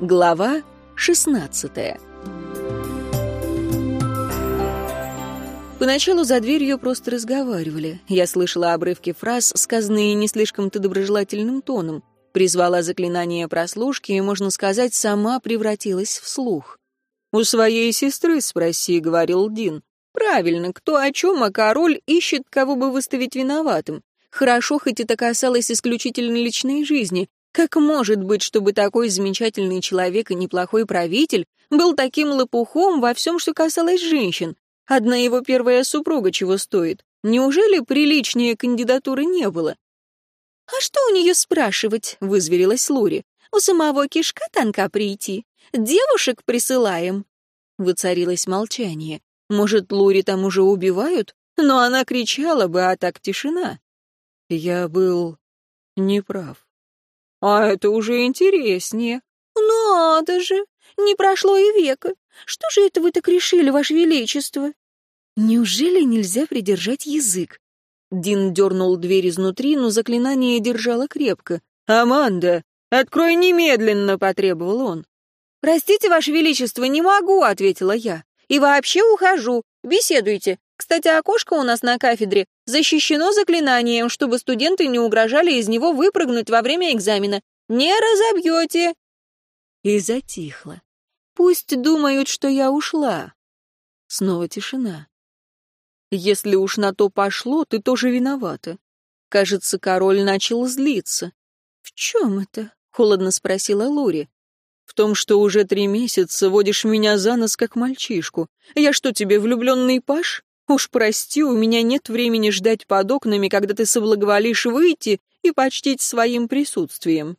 Глава 16 Поначалу за дверью просто разговаривали. Я слышала обрывки фраз, сказанные не слишком-то доброжелательным тоном. Призвала заклинание прослушки и, можно сказать, сама превратилась в слух. «У своей сестры спроси», — говорил Дин. «Правильно, кто о чем, а король ищет, кого бы выставить виноватым. Хорошо, хоть это касалось исключительно личной жизни, как может быть, чтобы такой замечательный человек и неплохой правитель был таким лопухом во всем, что касалось женщин? Одна его первая супруга чего стоит? Неужели приличнее кандидатуры не было? «А что у нее спрашивать?» — вызверилась Лури. «У самого кишка танка прийти. Девушек присылаем». Воцарилось молчание. Может, Лури там уже убивают? Но она кричала бы, а так тишина. Я был неправ. А это уже интереснее. Надо же, не прошло и века. Что же это вы так решили, Ваше Величество? Неужели нельзя придержать язык? Дин дернул дверь изнутри, но заклинание держало крепко. «Аманда, открой немедленно!» — потребовал он. «Простите, Ваше Величество, не могу!» — ответила я. «И вообще ухожу. Беседуйте. Кстати, окошко у нас на кафедре защищено заклинанием, чтобы студенты не угрожали из него выпрыгнуть во время экзамена. Не разобьете!» И затихло. «Пусть думают, что я ушла». Снова тишина. «Если уж на то пошло, ты тоже виновата». Кажется, король начал злиться. «В чем это?» — холодно спросила Лори. «В том, что уже три месяца водишь меня за нос, как мальчишку. Я что, тебе влюбленный паш? Уж прости, у меня нет времени ждать под окнами, когда ты соблаговолишь выйти и почтить своим присутствием».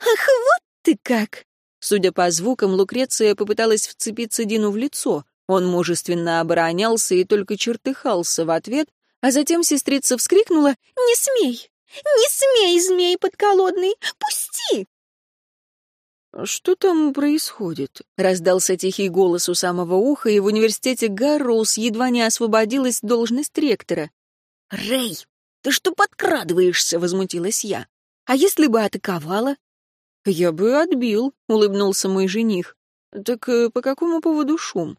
«Ах, вот ты как!» Судя по звукам, Лукреция попыталась вцепиться Дину в лицо. Он мужественно оборонялся и только чертыхался в ответ, а затем сестрица вскрикнула «Не смей! Не смей, змей подколодный! Пусти!» «Что там происходит?» — раздался тихий голос у самого уха, и в университете Гарроуз едва не освободилась должность ректора. «Рэй, ты что подкрадываешься?» — возмутилась я. «А если бы атаковала?» «Я бы отбил», — улыбнулся мой жених. «Так э, по какому поводу шум?»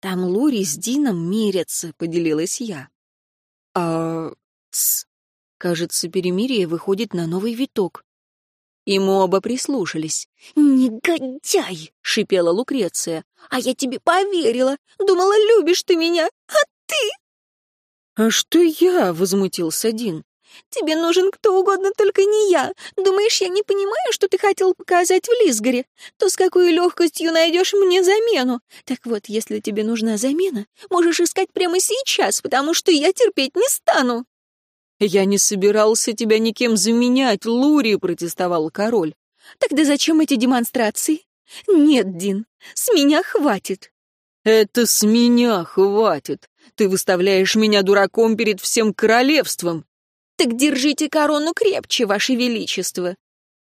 «Там Лори с Дином мерятся», — поделилась я. «А...» «Тсс». Кажется, перемирие выходит на новый виток. И мы оба прислушались. «Негодяй!» — шипела Лукреция. «А я тебе поверила! Думала, любишь ты меня, а ты...» «А что я?» — возмутился Дин. «Тебе нужен кто угодно, только не я. Думаешь, я не понимаю, что ты хотел показать в Лисгаре? То с какой легкостью найдешь мне замену? Так вот, если тебе нужна замена, можешь искать прямо сейчас, потому что я терпеть не стану». «Я не собирался тебя никем заменять, Лури», — протестовал король. «Тогда зачем эти демонстрации?» «Нет, Дин, с меня хватит». «Это с меня хватит. Ты выставляешь меня дураком перед всем королевством». «Так держите корону крепче, ваше величество».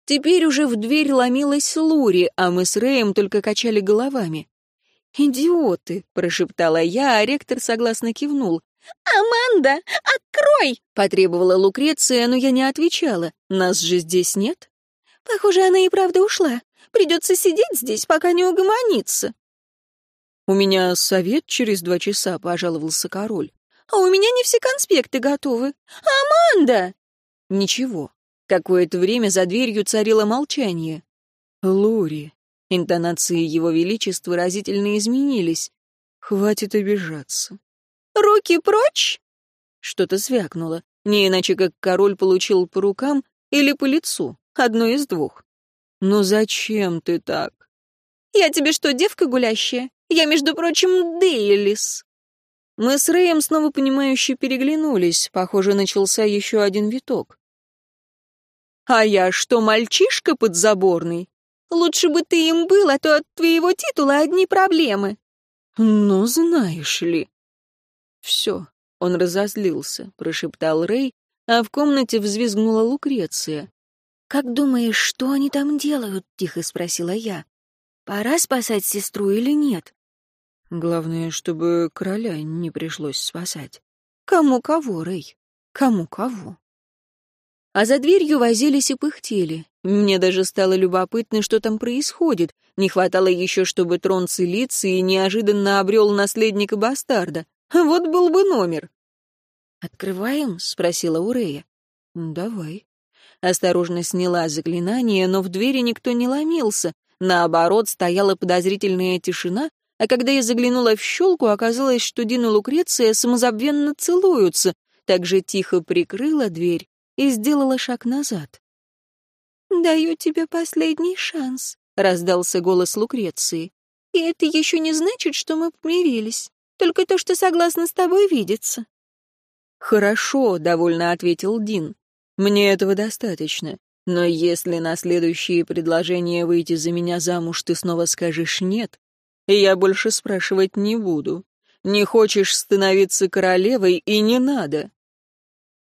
Теперь уже в дверь ломилась Лури, а мы с Рэем только качали головами. «Идиоты!» — прошептала я, а ректор согласно кивнул. «Аманда, открой!» — потребовала Лукреция, но я не отвечала. «Нас же здесь нет?» «Похоже, она и правда ушла. Придется сидеть здесь, пока не угомонится». «У меня совет через два часа», — пожаловался король. «А у меня не все конспекты готовы. Аманда!» Ничего. Какое-то время за дверью царило молчание. «Лури». Интонации его величества разительно изменились. «Хватит обижаться. «Руки прочь!» Что-то звякнуло, не иначе как король получил по рукам или по лицу, одно из двух. «Ну зачем ты так?» «Я тебе что, девка гулящая? Я, между прочим, Дейлис». Мы с Рэем снова понимающе переглянулись, похоже, начался еще один виток. «А я что, мальчишка подзаборный? Лучше бы ты им был, а то от твоего титула одни проблемы». «Ну, знаешь ли», «Все». Он разозлился, прошептал Рэй, а в комнате взвизгнула Лукреция. «Как думаешь, что они там делают?» — тихо спросила я. «Пора спасать сестру или нет?» «Главное, чтобы короля не пришлось спасать». «Кому кого, Рэй? Кому кого?» А за дверью возились и пыхтели. Мне даже стало любопытно, что там происходит. Не хватало еще, чтобы трон Целиции неожиданно обрел наследника-бастарда. Вот был бы номер. «Открываем?» — спросила Урея. «Давай». Осторожно сняла заклинание, но в двери никто не ломился. Наоборот, стояла подозрительная тишина, а когда я заглянула в щелку, оказалось, что Дин и Лукреция самозабвенно целуются, так же тихо прикрыла дверь и сделала шаг назад. «Даю тебе последний шанс», — раздался голос Лукреции. «И это еще не значит, что мы помирились. Только то, что согласна с тобой видеться». «Хорошо», — довольно ответил Дин. «Мне этого достаточно. Но если на следующее предложение выйти за меня замуж ты снова скажешь «нет», я больше спрашивать не буду. Не хочешь становиться королевой и не надо».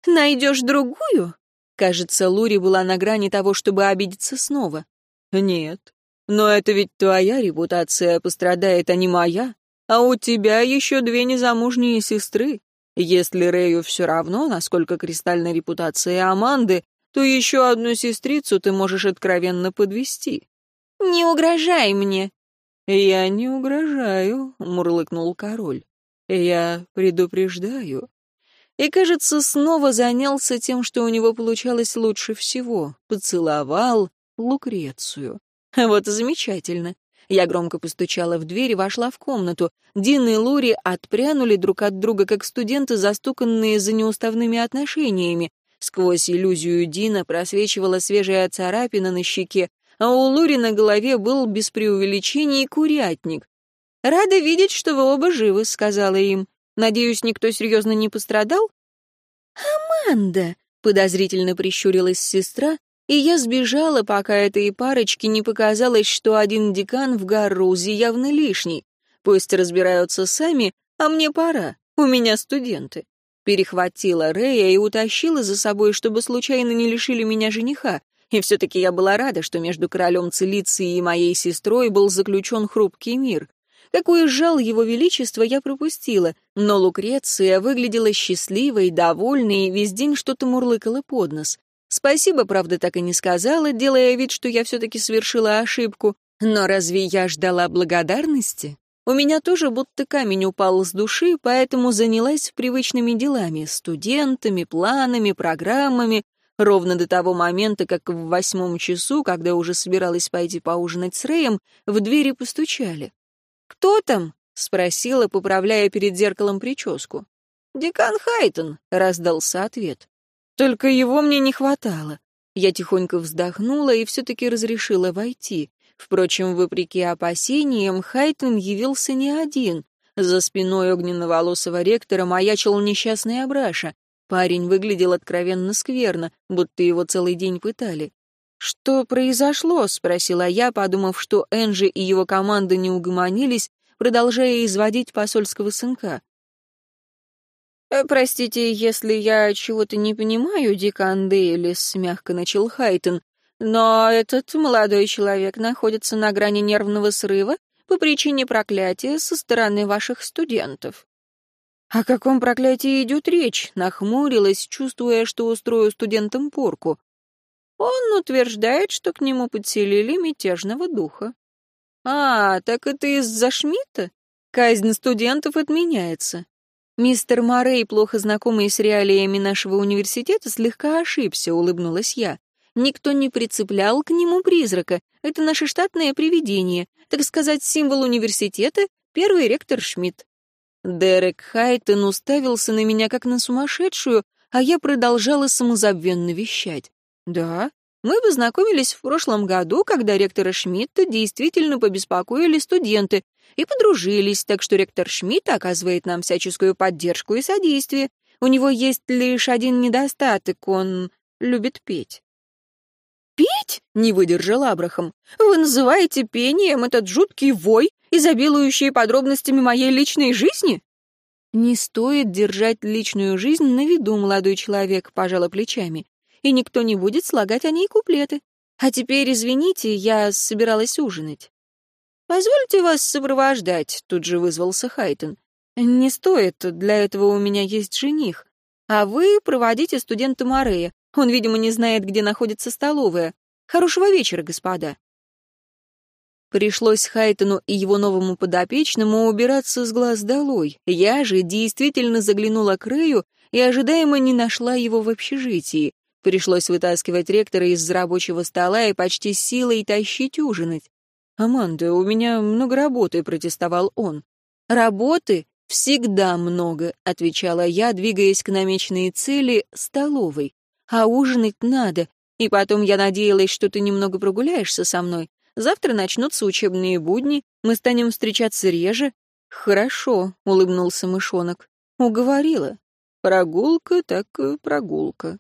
«Найдешь другую?» Кажется, Лури была на грани того, чтобы обидеться снова. «Нет. Но это ведь твоя репутация пострадает, а не моя. А у тебя еще две незамужние сестры. Если Рэю все равно, насколько кристальна репутация Аманды, то еще одну сестрицу ты можешь откровенно подвести. «Не угрожай мне!» «Я не угрожаю», — мурлыкнул король. «Я предупреждаю». И, кажется, снова занялся тем, что у него получалось лучше всего. Поцеловал Лукрецию. Вот замечательно. Я громко постучала в дверь и вошла в комнату. Дин и Лури отпрянули друг от друга, как студенты, застуканные за неуставными отношениями. Сквозь иллюзию Дина просвечивала свежая царапина на щеке, а у Лури на голове был без преувеличений курятник. «Рада видеть, что вы оба живы», — сказала им. «Надеюсь, никто серьезно не пострадал?» «Аманда», — подозрительно прищурилась сестра, и я сбежала, пока этой парочке не показалось, что один декан в Гаррузе явно лишний. Пусть разбираются сами, а мне пора, у меня студенты. Перехватила Рея и утащила за собой, чтобы случайно не лишили меня жениха. И все-таки я была рада, что между королем Целицией и моей сестрой был заключен хрупкий мир. Какой жал его величество я пропустила, но Лукреция выглядела счастливой, довольной и весь день что-то мурлыкала под нос. Спасибо, правда, так и не сказала, делая вид, что я все-таки совершила ошибку. Но разве я ждала благодарности? У меня тоже будто камень упал с души, поэтому занялась привычными делами, студентами, планами, программами, ровно до того момента, как в восьмом часу, когда уже собиралась пойти поужинать с Рэем, в двери постучали. «Кто там?» — спросила, поправляя перед зеркалом прическу. «Декан Хайтон», — раздался ответ. Только его мне не хватало. Я тихонько вздохнула и все-таки разрешила войти. Впрочем, вопреки опасениям, Хайтон явился не один. За спиной огненно-волосого ректора маячил несчастный Абраша. Парень выглядел откровенно скверно, будто его целый день пытали. «Что произошло?» — спросила я, подумав, что Энджи и его команда не угомонились, продолжая изводить посольского сынка. Э, «Простите, если я чего-то не понимаю, декан Дейлис», — мягко начал Хайтон, «но этот молодой человек находится на грани нервного срыва по причине проклятия со стороны ваших студентов». «О каком проклятии идет речь?» — нахмурилась, чувствуя, что устрою студентам порку. «Он утверждает, что к нему подселили мятежного духа». «А, так это из-за Шмидта? Казнь студентов отменяется. «Мистер Морей, плохо знакомый с реалиями нашего университета, слегка ошибся», — улыбнулась я. «Никто не прицеплял к нему призрака. Это наше штатное привидение. Так сказать, символ университета — первый ректор Шмидт». Дерек Хайтон уставился на меня как на сумасшедшую, а я продолжала самозабвенно вещать. «Да, мы познакомились в прошлом году, когда ректора Шмидта действительно побеспокоили студенты, и подружились, так что ректор Шмидт оказывает нам всяческую поддержку и содействие. У него есть лишь один недостаток — он любит петь. «Петь?» — не выдержал Абрахам. «Вы называете пением этот жуткий вой, изобилующий подробностями моей личной жизни?» «Не стоит держать личную жизнь на виду, молодой человек», — пожала плечами. «И никто не будет слагать о ней куплеты. А теперь, извините, я собиралась ужинать». «Позвольте вас сопровождать», — тут же вызвался Хайтон. «Не стоит, для этого у меня есть жених. А вы проводите студента Морея. Он, видимо, не знает, где находится столовая. Хорошего вечера, господа. Пришлось Хайтону и его новому подопечному убираться с глаз долой. Я же действительно заглянула к Рэю и ожидаемо не нашла его в общежитии. Пришлось вытаскивать ректора из рабочего стола и почти силой тащить ужинать. «Аманда, у меня много работы», — протестовал он. «Работы всегда много», — отвечала я, двигаясь к намеченной цели — столовой. «А ужинать надо. И потом я надеялась, что ты немного прогуляешься со мной. Завтра начнутся учебные будни, мы станем встречаться реже». «Хорошо», — улыбнулся мышонок. «Уговорила. Прогулка так прогулка».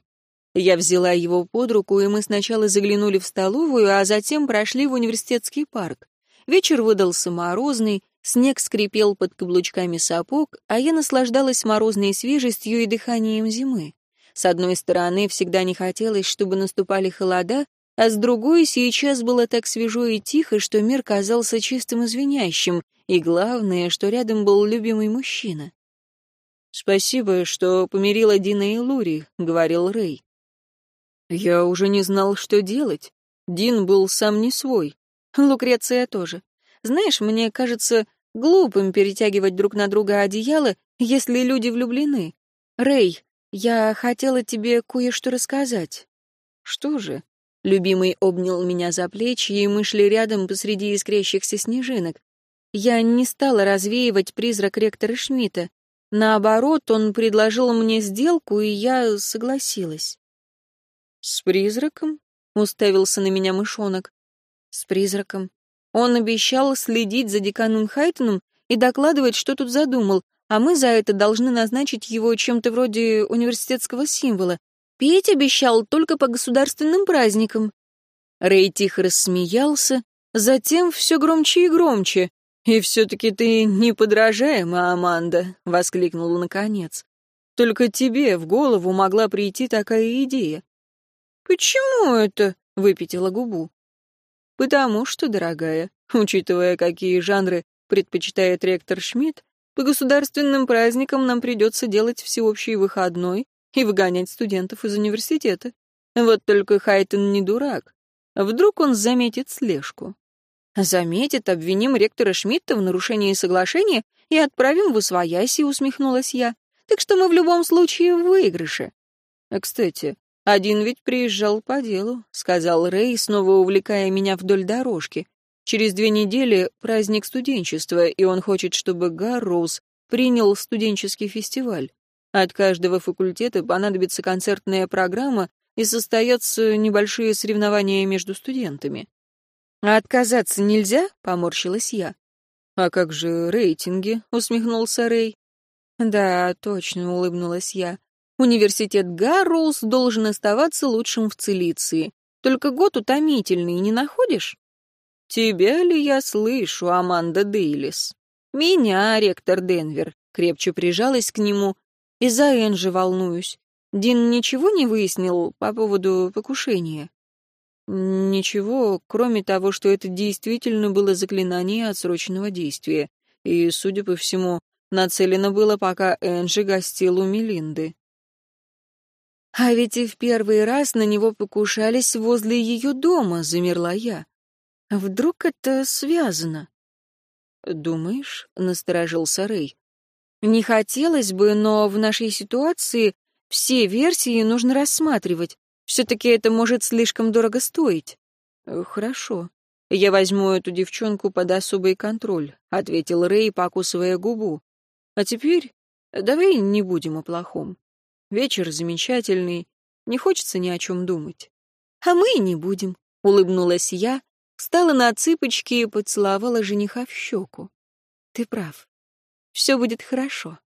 Я взяла его под руку, и мы сначала заглянули в столовую, а затем прошли в университетский парк. Вечер выдался морозный, снег скрипел под каблучками сапог, а я наслаждалась морозной свежестью и дыханием зимы. С одной стороны, всегда не хотелось, чтобы наступали холода, а с другой сейчас было так свежо и тихо, что мир казался чистым и звенящим, и главное, что рядом был любимый мужчина. «Спасибо, что помирила Дина и Лури», — говорил Рэй. «Я уже не знал, что делать. Дин был сам не свой. Лукреция тоже. Знаешь, мне кажется глупым перетягивать друг на друга одеяло, если люди влюблены. Рэй, я хотела тебе кое-что рассказать». «Что же?» Любимый обнял меня за плечи, и мы шли рядом посреди искрящихся снежинок. Я не стала развеивать призрак ректора Шмидта. Наоборот, он предложил мне сделку, и я согласилась. «С призраком?» — уставился на меня мышонок. «С призраком. Он обещал следить за деканом Хайтоном и докладывать, что тут задумал, а мы за это должны назначить его чем-то вроде университетского символа. Петь обещал только по государственным праздникам. Рэй тихо рассмеялся, затем все громче и громче. «И все-таки ты неподражаема, Аманда», — воскликнул наконец. «Только тебе в голову могла прийти такая идея». «Почему это?» — выпятила губу. «Потому что, дорогая, учитывая, какие жанры предпочитает ректор Шмидт, по государственным праздникам нам придется делать всеобщий выходной и выгонять студентов из университета. Вот только Хайтон не дурак. Вдруг он заметит слежку. Заметит, обвиним ректора Шмидта в нарушении соглашения и отправим в Усвояси, усмехнулась я. Так что мы в любом случае в выигрыше. Кстати, один ведь приезжал по делу, сказал Рэй, снова увлекая меня вдоль дорожки. Через две недели праздник студенчества, и он хочет, чтобы Гарроуз принял студенческий фестиваль. От каждого факультета понадобится концертная программа и состоятся небольшие соревнования между студентами. «А отказаться нельзя?» — поморщилась я. «А как же рейтинги?» — усмехнулся Рэй. «Да, точно», — улыбнулась я. «Университет Гарроуз должен оставаться лучшим в Цилиции. Только год утомительный, не находишь?» «Тебя ли я слышу, Аманда Дейлис?» «Меня, ректор Денвер», — крепче прижалась к нему и за Энжи волнуюсь. Дин ничего не выяснил по поводу покушения? Ничего, кроме того, что это действительно было заклинание отсроченного действия. И, судя по всему, нацелено было, пока Энжи гостил у Мелинды. А ведь и в первый раз на него покушались возле ее дома, замерла я. Вдруг это связано? Думаешь, насторожился Рэй. Не хотелось бы, но в нашей ситуации все версии нужно рассматривать. Все-таки это может слишком дорого стоить. Хорошо. Я возьму эту девчонку под особый контроль, ответил Рэй, покусывая губу. А теперь давай не будем о плохом. Вечер замечательный, не хочется ни о чем думать. А мы не будем, улыбнулась я, встала на цыпочки и поцеловала жениха в щеку. Ты прав. Все будет хорошо.